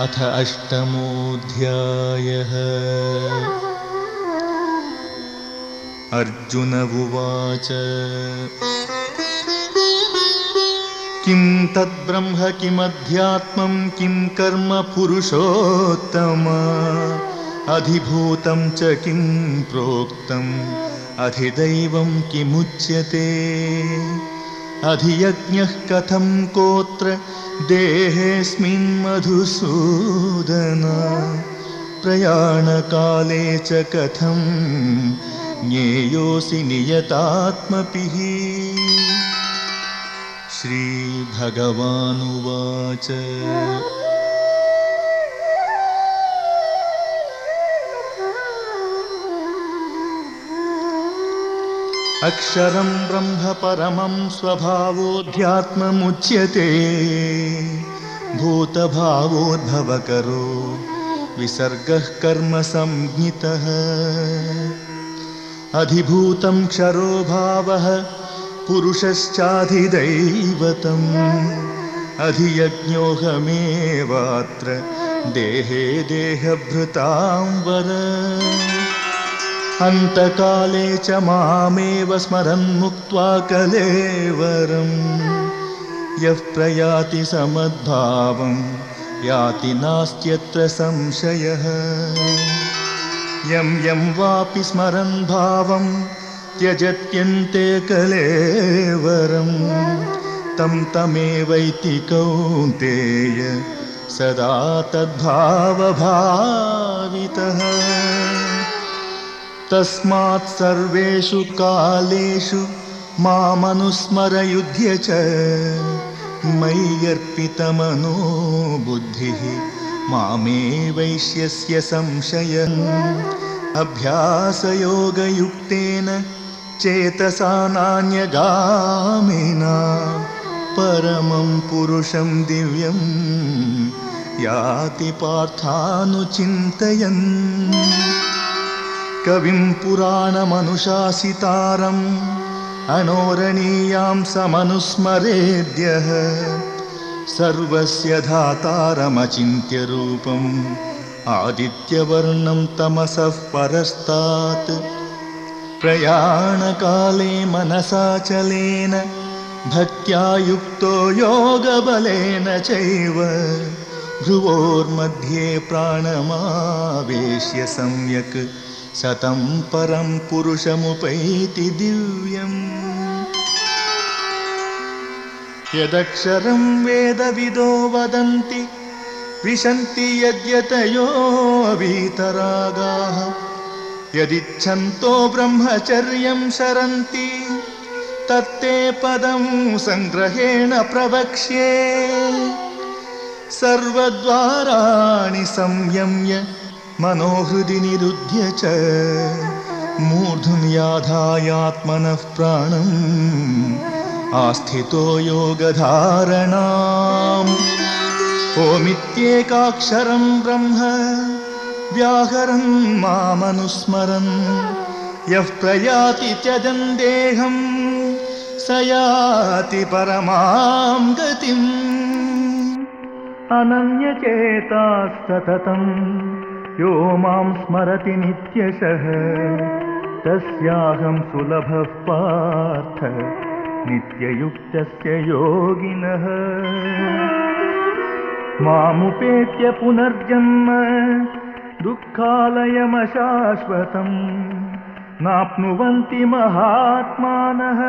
अथ अष्टमोऽध्यायः। अर्जुन उवाच। किं तद्ब्रह्म किमध्यात्मं, किं कर्म पुरुषोत्तम? अधिभूतं च किं प्रोक्तम्? अधिदैवं किमुच्यते? अधियज्ञः कथं कोत्र देहेऽस्मिन् मधुसूदन प्रयाणकाले च कथं ज्ञेयोऽसि नियतात्मपिः। श्रीभगवानुवाच। अक्षरं ब्रह्म परमं स्वभावोऽध्यात्ममुच्यते भूतभावोद्भवकरो विसर्गः कर्म संज्ञितः। अधिभूतं क्षरो भावः पुरुषश्चाधिदैवतम्। अधियज्ञोऽहमेवात्र देहे देहभृतां वर अन्तकाले च मामेव स्मरन् मुक्त्वा कलेवरम् यः प्रयाति समद्भावं, याति नास्त्यत्र संशयः। यं यं वापि स्मरन् भावं, त्यजत्यन्ते कलेवरं। तं तमेवैति कौन्तेय सदा तद्भावभावितः। तस्मात् सर्वेषु कालेषु मामनुस्मरयुध्य च मय्यर्पितमनो बुद्धिः मामे वैश्यस्य संशयम् अभ्यासयोगयुक्तेन चेतसा नान्यगामिना परमं पुरुषं दिव्यं याति पार्थानुचिन्तयन् कविं पुराणमनुशासितारम् अणोरणीयां समनुस्मरेद्यः सर्वस्य धातारमचिन्त्यरूपम् आदित्यवर्णं तमसः परस्तात् प्रयाणकाले मनसाचलेन भक्त्या युक्तो योगबलेन चैव भ्रुवोर्मध्ये प्राणमावेश्य सम्यक् सतं परं पुरुषमुपैति दिव्यम्। यदक्षरं वेदविदो वदन्ति विशन्ति यद्यतयो वीतरागाः यदिच्छन्तो ब्रह्मचर्यं शरन्ति तत्ते पदं सङ्ग्रहेण प्रवक्ष्ये। सर्वद्वाराणि संयम्य मनोहृदि निरुध्य च मूर्धन्याधायात्मनः प्राणम् आस्थितो योगधारणाम्। ओमित्येकाक्षरं ब्रह्म व्याहरन् मामनुस्मरन् यः प्रयाति त्यजन् देहं स याति परमां गतिम्। अनन्यचेताः सततम् यो मां स्मरति नित्यशः। तस्याहं सुलभः पार्थ नित्ययुक्तस्य योगिनः। मामुपेत्य पुनर्जन्म दुःखालयमशाश्वतम् नाप्नुवन्ति महात्मानः।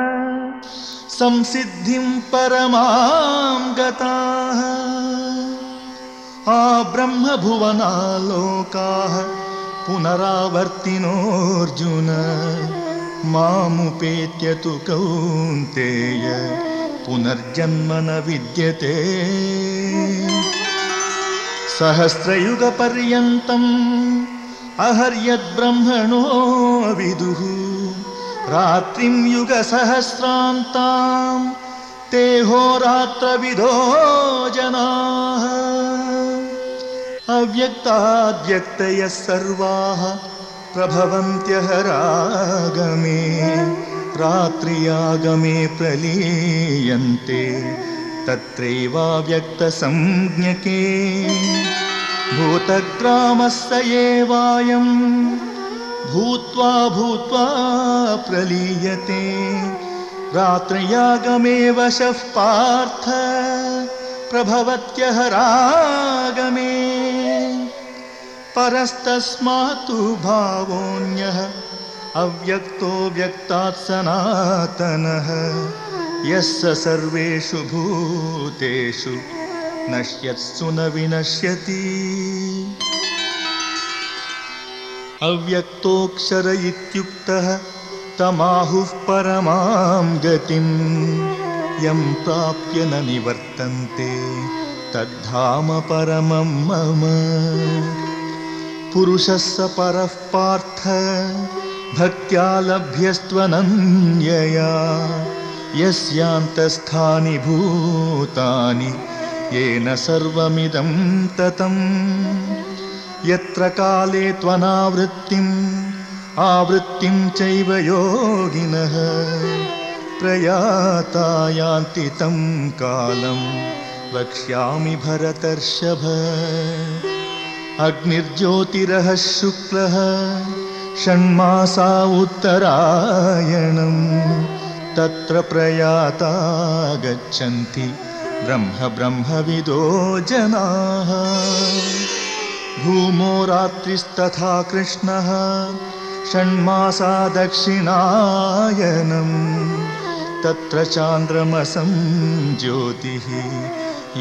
संसिद्धिं परमां गताः ब्रह्मभुवनालोकाः पुनरावर्तिनोऽर्जुन। मामुपेत्य तु कौन्तेय पुनर्जन्म न विद्यते। सहस्रयुगपर्यन्तम् अहर्यद्ब्रह्मणो विदुः। रात्रिं युगसहस्रान्तां ते होरात्रविदो जनाः। अव्यक्ताद्व्यक्तयः सर्वाः प्रभवन्त्यहरागमे रात्र्यागमे प्रलीयन्ते तत्रैवाव्यक्तसंज्ञके। भूतग्रामस्य एवायम् भूत्वा भूत्वा प्रलीयते। रात्रयागमे वशः पार्थ प्रभवत्यः रागमे परस्तस्मात्तु भावोऽन्यः, अव्यक्तो व्यक्तात् सनातनः। यः सर्वेषु भूतेषु नश्यत्सु न विनश्यति। अव्यक्तोऽक्षर इत्युक्तः तमाहुः परमां गतिं यं प्राप्य न निवर्तन्ते तद्धाम परमं मम। पुरुषः स परः पार्थ भक्त्या लभ्यस्त्वनन्यया। यस्यान्तस्थानि भूतानि येन सर्वमिदं ततम्। यत्र काले त्वनावृत्तिम् आवृत्तिं चैव योगिनः प्रयाता यान्ति तं कालं वक्ष्यामि भरतर्षभ। अग्निर्ज्योतिरः शुक्लः, षण्मासा उत्तरायणं, तत्र प्रयाता गच्छन्ति ब्रह्म ब्रह्मविदो जनाः। भूमो रात्रिस्तथा कृष्णः षण्मासा दक्षिणायनं तत्र चान्द्रमसं ज्योतिः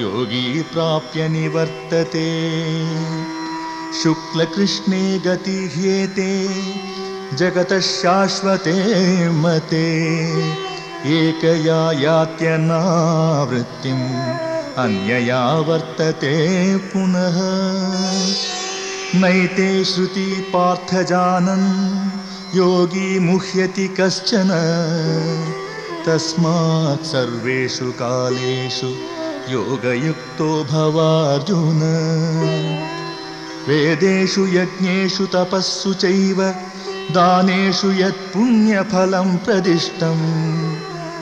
योगी प्राप्य निवर्तते। शुक्लकृष्णे गतिह्येते जगतः शाश्वते मते। एकया यात्यनावृत्तिम् अन्यया वर्तते पुनः नैते श्रुति पार्थ जानन् योगी मुह्यति कश्चन। तस्मात् सर्वेषु कालेषु योगयुक्तो भवार्जुन। वेदेषु यज्ञेषु तपस्सु चैव दानेषु यत्पुण्यफलं प्रदिष्टम्।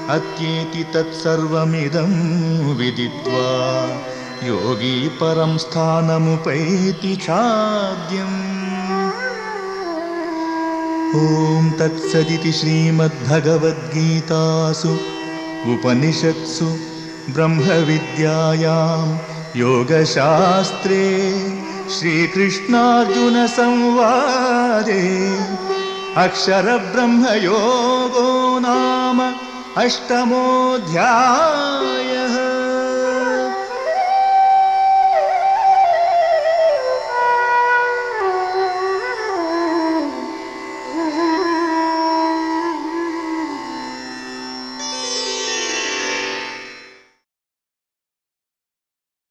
अत्येति तत्सर्वमिदं विदित्वा योगी परं स्थानमुपैति चाद्यम् ॐ तत्सदिति श्रीमद्भगवद्गीतासु उपनिषत्सु ब्रह्मविद्यायां योगशास्त्रे श्रीकृष्णार्जुनसंवादे अक्षरब्रह्मयोगो नाम अष्टमोऽध्यायः